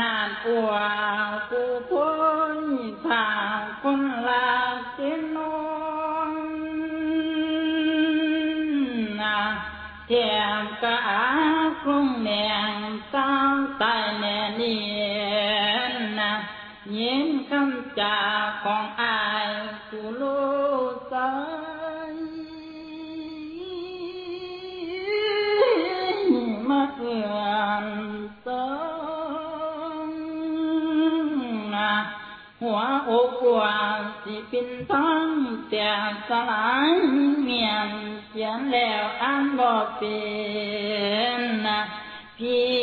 นานอัวกูพ้นทางคนลาเจนนนะเทีย เป็นทั้งแต่สลายเมียนเขียนแล้วอ่านบ่เป็นนะพี่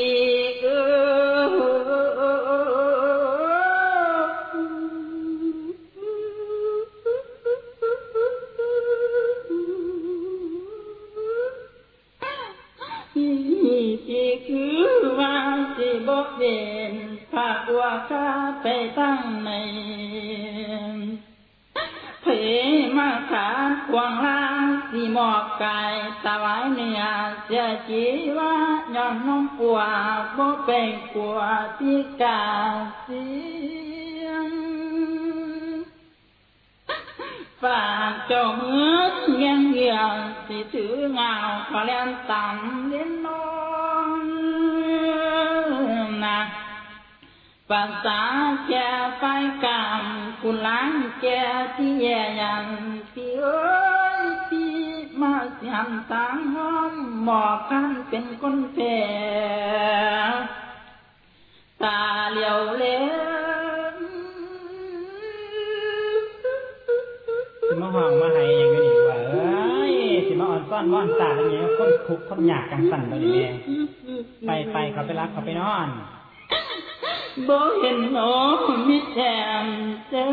สิถือเงาขอเลียนต่ำเล่นนอนนะภาษาแก่ไฟกามคุณล้างแก่ที่แย่ยันพี่เอ้ยพี่มาเสียมตางห้อมหมอกกันเป็นคนแพ้ตาเหลียวเล่มมาห้องมาให้ยังอยู่นี่ว่าเอ้ยสิมา อ่อนซ่อนว่อนตาอะไรเงี้ยคนทุกข์คนยากกันสั่นไปนี่แม่ไปไปเขาไปรับเขาไปนอนบ่เห็นโอมิแถมเติ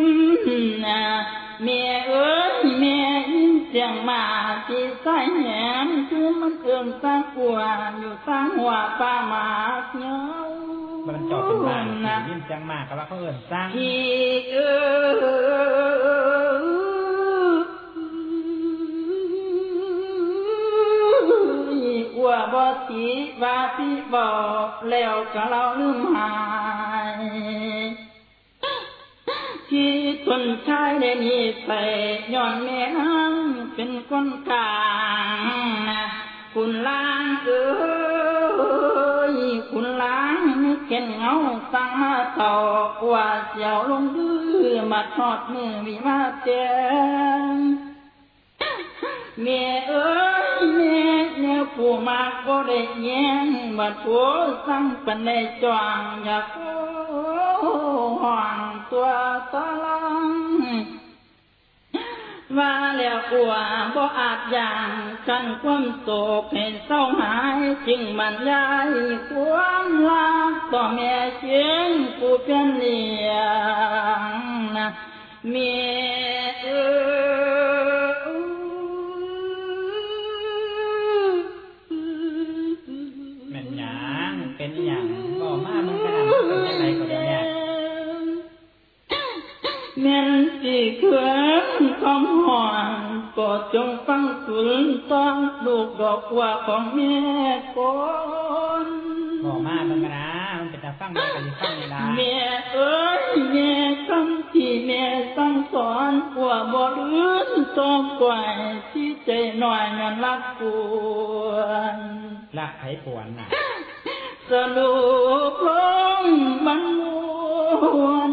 มนะแม่เอ้ยแม่ยินเสียงมาที่ใส่แหมคือมันเอื้องสร้างกัวอยู่สร้างหัวป้าหมากเหงามันจอดเป็นบ้านนะยิ่งจังมากก็ว่าเขาเอิ่นสร้างพี่เอ้ บ่ตีวาพี่บอกแล้วก็เราลืมหายที่ทนชายได้นี่ไปย้อนแม่น้ำเป็นคนกลางคุณล้างเอ้ยคุณล้างเข็นเงาสั่งมาต่อว่าเสียวลงดื้อมาทอดมือมีมาเตียงแม่เอ้ย ผู้มากก็ได้แย้งบัดผัวสั่งปันได้จวงอยากห่วงตัวตะลังว่าแล้วกลัวบ่อาจอย่างกันความโศกให้เศร้าหาย จึงบรรยายความรักต่อแม่เชียงผู้เป็นเลี้ยงนะแม่เอ้ ม่นสิเขื่อนคำหอนโปรดจงฟังสุนต้องลูกดอกว่าของแม่ก่อนบอกมามึงกระดามันเป็นตาฟังแม่ก็ยิ่ฟังนี่ล่ะแม่เอ้ยแม่คำที่แม่สั่งสอนว่าบ่ลืมต้องกวายที่ใจหน่อยงานรักกวนรักไผปวนน่ะสรุปลงมันมวน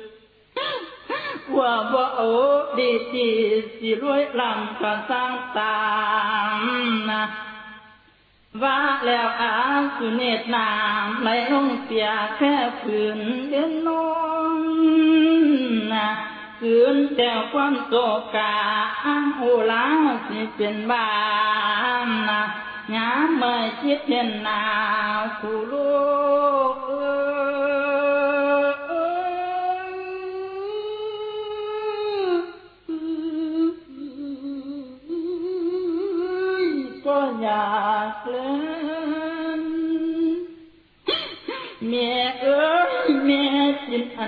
ว่าบ่โอ้ดีดีสิรวยลำก็สร้างตามนะว่าแล้วอาสุเนตนามไหลลงเสียแค่ฝืนเดินนอนนะคืนแต่ความโศกาอ้างโอลาสิเป็นบ้านนะยามเมื่อคิดเห็นหนาวคู่ลูก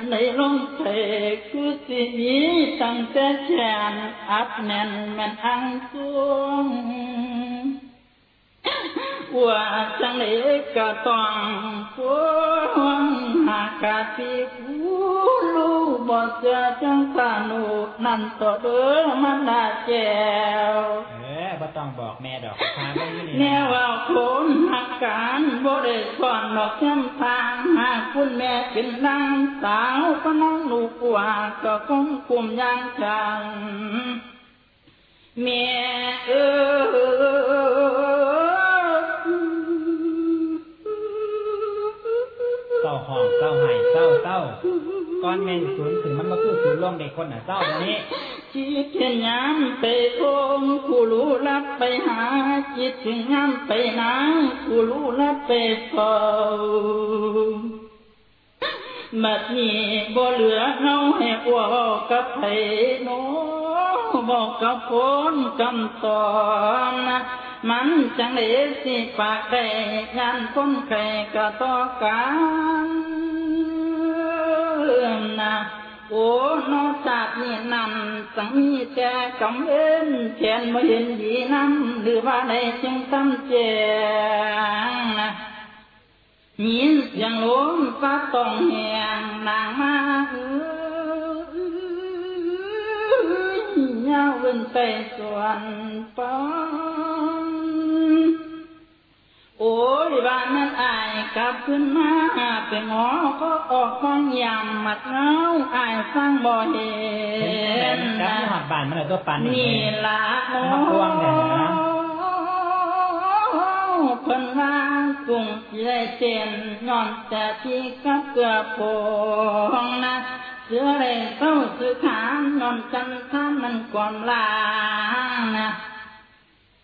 จินอันไหนลงเทคือสิมีตั้งแต่แขนอัดแน่นแม่นอังสวงว่าจังเลยก็ต้องพวงหากาสิผู้ลูบ่เจอจังสนุนั่นต่อเด้อมันน่าแน่ ต้องบอกแม่ดอกพาไปอยู่นี่แนวว่าคนหักการบ่ได้สอนดอกแคมทางหากคุณแม่เป็นนางสาวก็น้องลูกว่าก็คงคุมย่างฉันแม่เอ้ยเศร้าห้องเศร้าไห้เศร้าเศร้าก้อนแม่ศูนย์ถึงมันมาคือศูนย์รวมเด็กคนน่ะเศร้าแบบนี้ จิตเห็นยามไปโคงผู้รู้รับไปหาจิตถึงยามไปนาผู้รู้รับไปเฝ้าบัดนี้บ่เหลือเฮาให้อวเว้ากับไผโนบอกกับคนกำตอนนะมันจังไดสิปากได้งานคนใครก็ต่อกันนะ โอ้นอกจากนี้นั่นสังมีแต่กำเอ็นแขนมาเห็นดีน้ำหรือว่าใดจึงทำแจงนะยินเสียงลมฟ้าต้องแหงนางมาเอ้ยยาวเว้นไปส่วนป้อง โอ้ยบ้านนั้นอายกลับขึ้นมาไปหมอก็ออกห้องยำมัดเงาอายสร้างบ่เห็เห็นนแม่มักบที่หอดบ้านมันเลยตัวปันนี่ละโอ้มาทวงเนี่ยนะเพิ่นว่ากุ้งสิได้เต้นย้อนแต่ที่กับเกลือโปงนะเสือได้เต้าสือขานย้อนจันทานมันก่อนลางนะ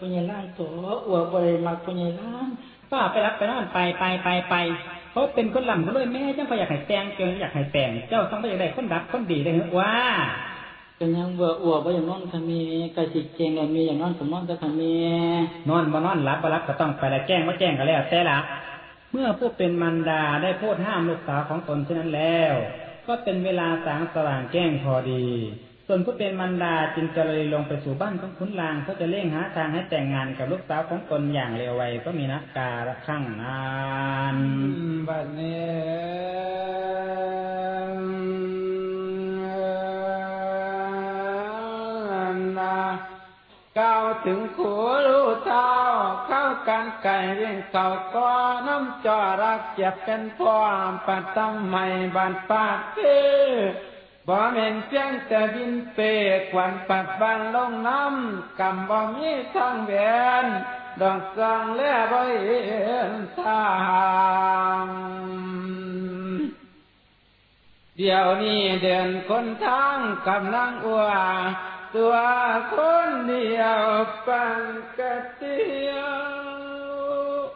แต่งงานกับพญาล่างโถอวดบริมักพญาล่างป้าไปรับไปนอนไปไปไปไปเขาเป็นคนลำเขาเลยแม่จังพอยากให้แต่งเกินอยากให้แต่งเจ้าต้องไปอยากได้คนรับคนดีเลยหรอว่าก็ยังเบื่ออวดว่อย่างนอนค่ะมีกระสิเจงแล้วมีอย่างนอนผมนอนแต่ค่ะมีนอนบ่นอนรับบ่รับก็ต้องไปละแจ้งว่าแจ้งก็แล้วแต่ละเมื่อผู้เป็นมารดาได้โพดห้ามลูกสาวของตนเช่นนั้นแล้ว ก็เป็นเวลาสางสว่างแจ้งพอดี ส่วนผู้เป็นมารดาจึงจะเลยลงไปสู่บ้านของขุนลางเพื่อจะเร่งหาทางให้แต่งงานกับลูกสาวของตนอย่างเร็วไวก็มีนักการะข้างนานบัดนี้นะก้าวถึงขัวรู้เท้าเข้ากันไก่เรียงเข่าก็น้ำจอรักเจ็บเป็นพ่อปัดตั้มใหม่บันปาดคือ บ่เม่นเพียงแต่ดินเปกวันปัดบันลงน้ำกำบ่มีทางแหวนดอกสร้างและบ่เห็นทางเดี๋ยวนี้เดินคนทางกำลังอัวตัวคนเดียวปันกะเตียว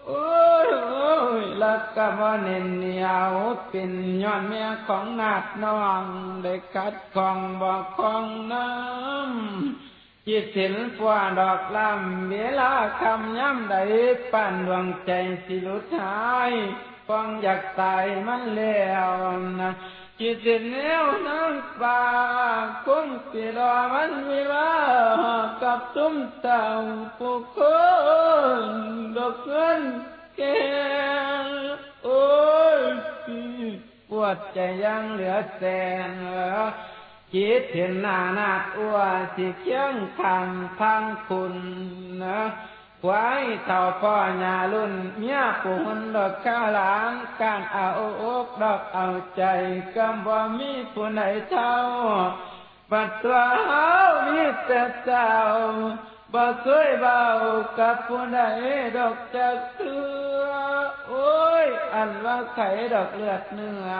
โอ้ยโอ้ยลักกะบ่เน้นเหนียวเป็นย้อนเมียของนาดน้องได้กัดของบอกของน้ำจิตสินฟ้าดอกลำเวลาคำย้ำใดปั่นดวงใจสิลุดหายฟังอยากตายมันแล้วนะจิตสิเหนียวน้ำปลาคงสิรอมันวิวา กับตุ้มเต่าผู้คนดอกเงินแก้วโอ้ยปวดใจยังเหลือแสนคิดเห็นหน้านาดอ้วสิเคียงข้างทางคุณนะควายเท่าพ่อหญาลุ่นเมียปุ่นดอกข้าหลานการเอาอกดอกเอาใจกำว่ามีผู้ไหนเท่า ปัดตัวเฮามีแต่เจ้าบ่เคยเบากับผู้ใดดอกจักเถือโอ้ย อันว่าไข่ดอกเลือดเนื้อ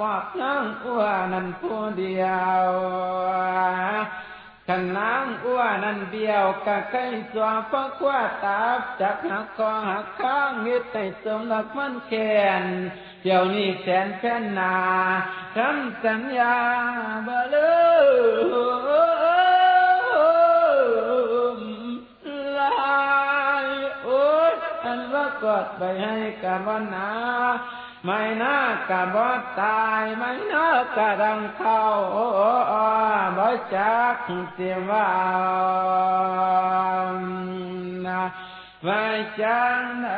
มอบนั่งอ้วนั่นผู้เดียว ขันนางอ้วนั่นเดียวกะไข่สวงพระควาตาบจักหักคอหักข้างเฮ็ดให้สมรักมันแขนเดี๋ยวนี้แสนแผ่นนาทำสัญญาบ่เลลายโอ้ยอันว่ากอดไปให้กันวันนา ไม่น่ากะบ่ตายไม่น่ากะดังเข้าบ่จักเสียว่านะไม่จังไห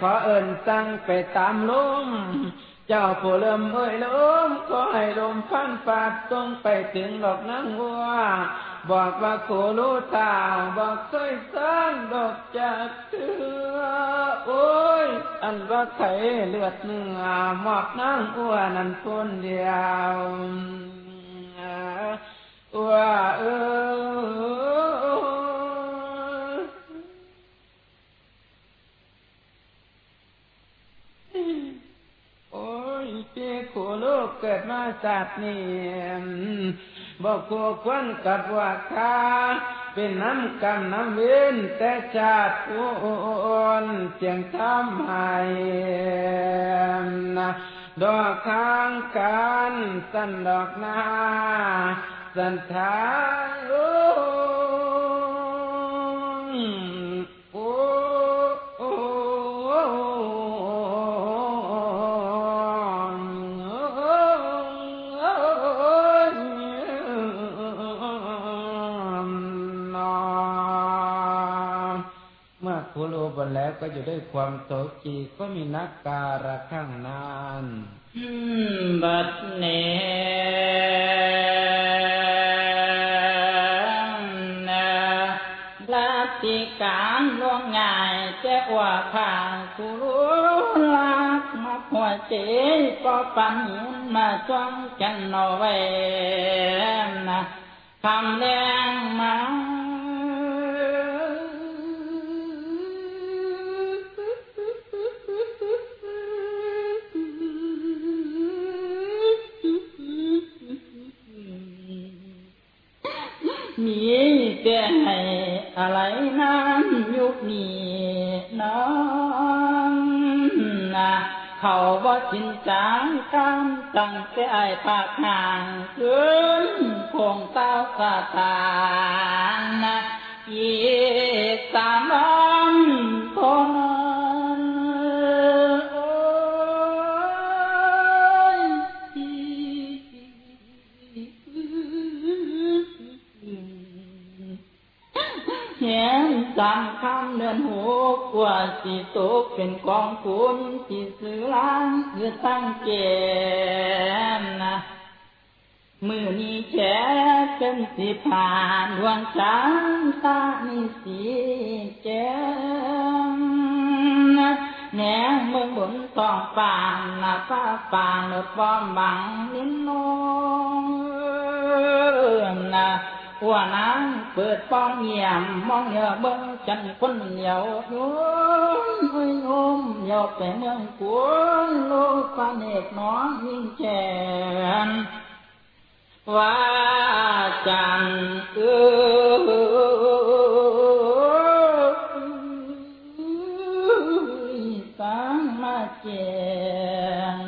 ขอเอิญสั่งไปตามลม เจ้าผู้เริ่มเอ้ยลมขอให้ลมพันฟาดตรงไปถึงดอกนางวัว บอกว่าโครู้ตาบอกเคยสร้างดอกจากเถือโอ้ย อันว่าไข่เลือดเนื้อหมอกนางอ้วนั่นคนเดียวอ้วเออ โอ้ยเจ้าขู่ลูก เกิดมาศาสตร์นี่บอกคู่ควรกับว่าคาเป็นน้ำกรรมน้ำเวนแต่ชาติอ่อนเจียงทำให้นะดอกข้างกันสันดอกนาสันทาย เมื่อคุรูบนแล้วก็อยู่ด้ความโศกีก็มีนักการะข้างนานบัดเนนะลาติการล่วงง่ายแจ้ว่าข้ากูรู้ลักมาหัวเจก็ปันมาจ้องกันเอาไว้นะคำแดงมา แก้ให้อะไรนั้นยุคนี้น้องนะเขาบ่จินจางกันตั้งแต่ไอ้ปากห่างขึ้นคงเต้าสาตานนะอีสามร้อ สามคำเดินหูกว่าสิตกเป็นกองคุณที่ซื้อล้างคือตั้งเกณฑ์นะมือนี้แฉเป็นสิผ่านดวงจันตานี่สีแจ้งนะแหนเมืองบนต้องปานนะฟ้าปานเลือป้อมบังลิ้นนองนะ หัวนางเปิดป้องเงียมมองเหยอเบิ้งจันคนเหนียวโยมโอ้ยโยมเหยาไปเมืองกวนโลกปานเอกน้องยิ่งแฉนว่าจันเออสังมาเจน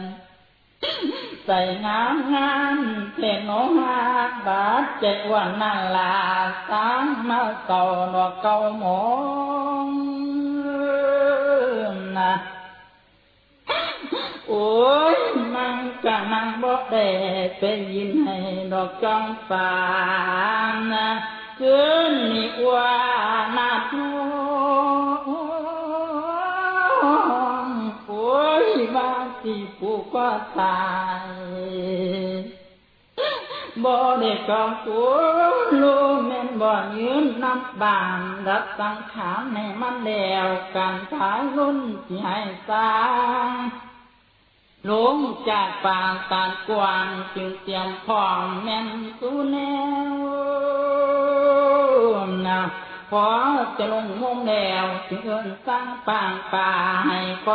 ใส่งามงามเพลงโนหาบาดเจ็ดวันนั่นลาสังมาเก่าดอกเก่าหมองนะโอ้ยมังกะนังบ่ได้เป็นยินให้ดอกจองฟางนะคืนนี้ว่านาดน้ สิผู้ก็ตายบ่ได้กองตัวลูแม่นบ่ยืนนับบานรับสังขารในมันแล้วการขายรุ่นที่ให้สร้างลงจากป่าตาดกวางจึงเตรียมพร้อมแม่นสู้แนวนะ พอจะลงมงแล้วจึงเอินสร้างปางป่าให้ค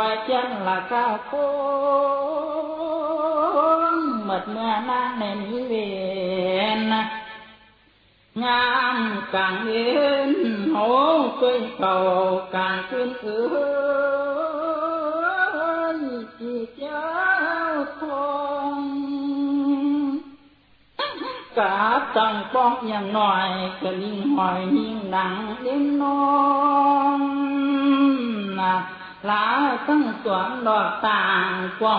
กาตั้งป้องอย่างหน่อยก็ลิงหอยยิงดังเล่นน้องนะลาตั้งสวนดอกต่างควา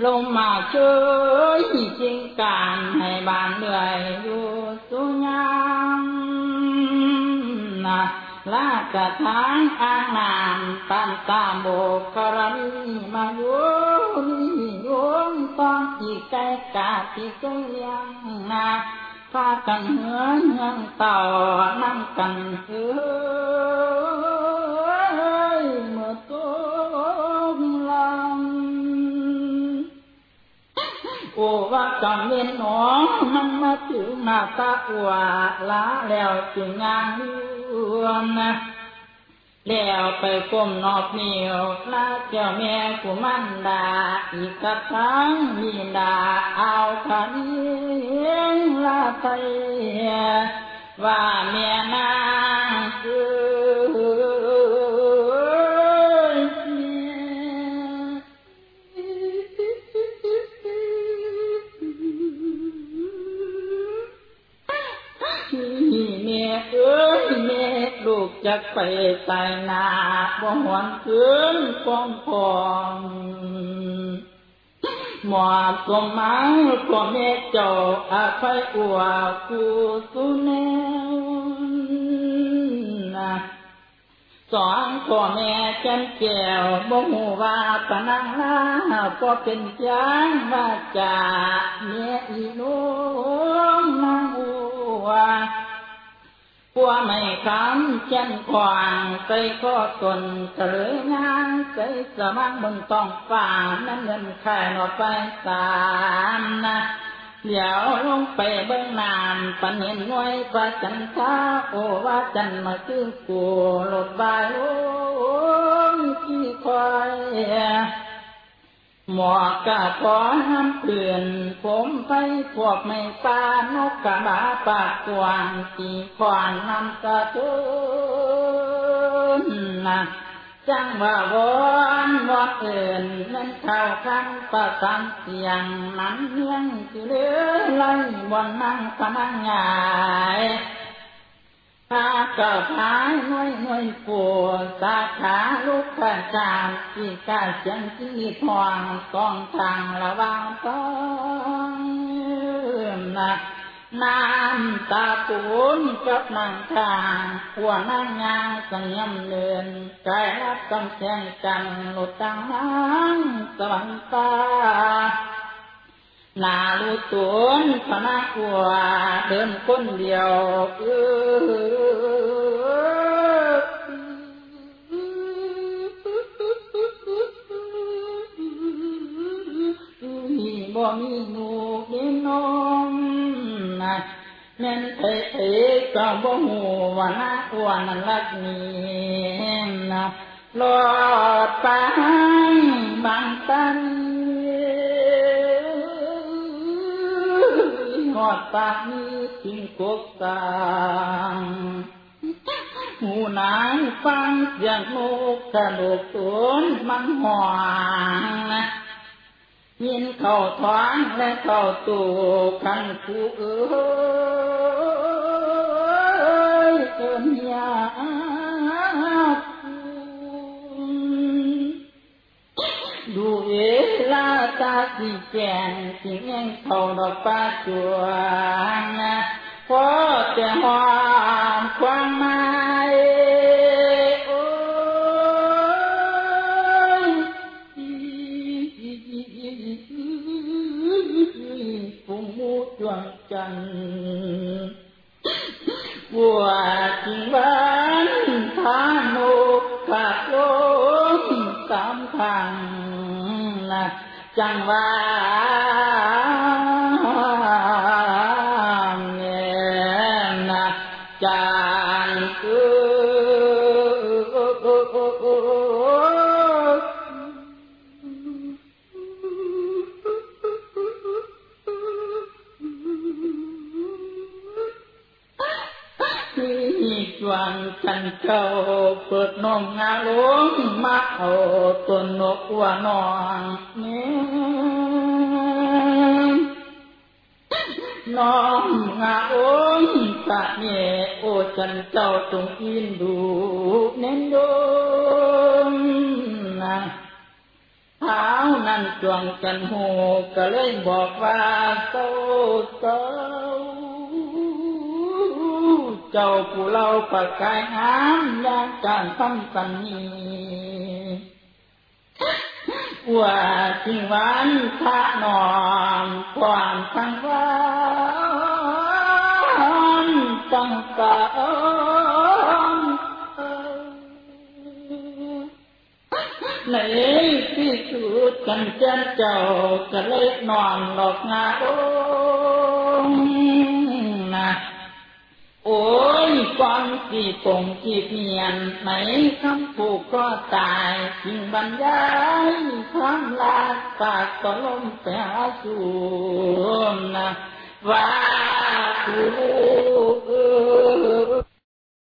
มหนมูสะเลเจยาวันเฮียนีให้เช่นกันโอ้วันยาได้ห่วงสถานเชยจริงการให้บานเดือยอยู่สุญญามนะลากระทางอ่างน้ำตามตามโบกรณีมาโยนี่โยมต้องอีกใจกาที่เลี้ยงนาพากันเหือนเหือนต่อนั่งกันเอ้ย โอว่ากำเนินหนอมันมาถึงหน้าตาอวาลาแล้วจึงงานรวมนะแล้วไปก้มนอบเหนียวลาเจ้าแม่กุมันดา อีกกระทั้งมีดาเอาขันเลี้ยงลาไทยว่าเมียนางเอ้ ลูกจะไปใส่นาบ่หวนคืนฟองฟองหมอบสมหมายพ่อแม่เจ้าอาภัยอัวกูสุแนวนะสองพ่อแม่จันแก้วบ่หูว่าปนังลาก็เป็นจางว่าจาเมียอีน้องนางอัว ปัวไม่คำเช่นควางใส่ข้อตนเฉลยงานใส่สมังบนต้องฝ่านั้นเงินแค่นอไปสามนะเดี๋ยวลงไปเบื้องนามปันเห็นน้อยประจันท้าโอว่าจันมาคือกูหลดบายโอ้ยที่คอย หมอกกะขอห้ามเปลี่ยน ผมไปพวกไม่ปานกกะบาปากกวางตีขวานนำกระตุนนะจังว่าวอนวอนเอื่นนั้นเข้าคันประสานเสียงนั้นเลี้ยงสิเลือไล่บนนั่งพนังงาย พาก็พายน้อยน้อยปวดสาขาลูกกระจางที่กาเสียงที่ทองกองทางระวางต้องนะน้ำตาปูนกับนางทางหัวนางงางสังยมเลือนกายรับกำแพงจันหลุดตังหังสวรรค์ตา นาลูตุนพนักวัวเดินคนเดียวเออมีบ่มีหนูเลี้ยงน้องนะแม่นเอ๋เอ๋ก็บ่หูว่านาอ้วนนั้นรักนี่นะรอดไปบางตัน อดปากนี้ทิ้งกกตางหูนางฟังเสียงนกกระโดดตนมันหวางยินเข้าท้องและเข้าตูขันผู้เอ้ยเกินยา ตาสีแกงสิเงเข้าดอกป้าจวงนะพอแต่หอมความมา จังว่าเนี่ยนะจานเอที่จว น้องาลงมาเอาต้อมงาองค์พระเนโอจันเจ้าจงอินดูเน้นดงนะเท้านั่นจวงจันหูก็เลยบอกว่าเจ้าเจ้าเจ้าผู้เราประกายงามอย่างการทำสันนีว่าจิงหวานพระนอมความสังวา ในที่สุดกันเจ้าเจ้าก็เลยนอนหลอกงาโอ้นะโอ้ยก่อนที่ปงที่เมียนไหนคำผูกก็ตายสิ่งบรรยายความลาปากก็ลมไปหาสู่นะว่าผู้เอ้